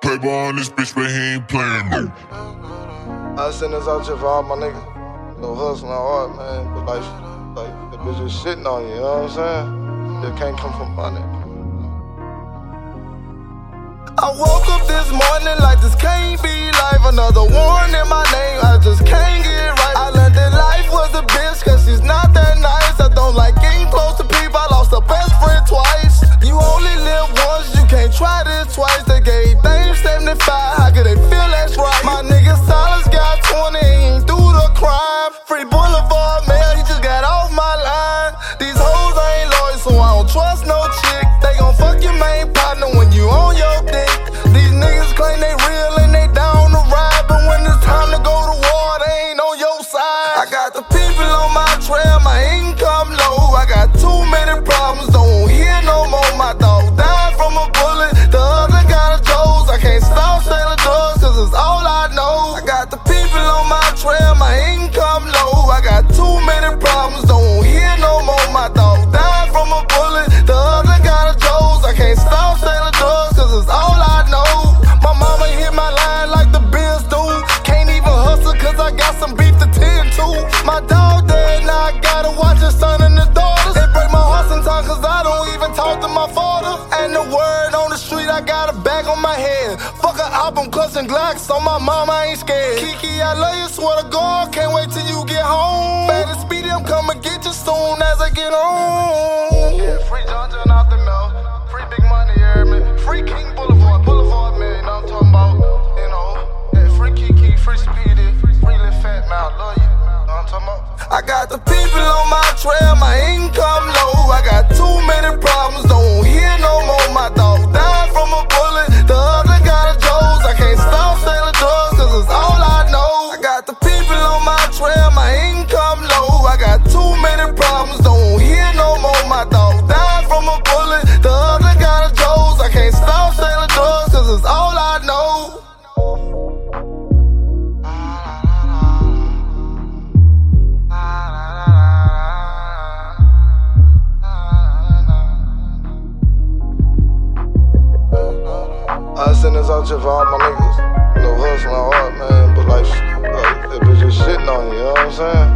Playboy on this bitch, but he ain't playing no. I send this out here all my niggas. No hustling hard, man. But like, like the bitch is shitting on you, you know what I'm saying? They can't come from money. I woke up this morning like this can't be life. Another one in my name, I I got too many album, clutching Glocks, so my mama ain't scared. Kiki, I love you, swear to God, can't wait till you get home. Bad and speedy, I'm coming get you soon as I get home. Yeah, free John John out the mill. Free big money, me? Free King Boulevard, Boulevard, man, you know what I'm talking about? You know, yeah, free Kiki, free Speedy, free Lil Fat, man, I love you. Know what I'm talking about? I got the people on my trail, my income low. I got too many problems, don't out here for all my niggas. No hustling hard, man, but like, like that bitch just shitting on you, you know what I'm saying?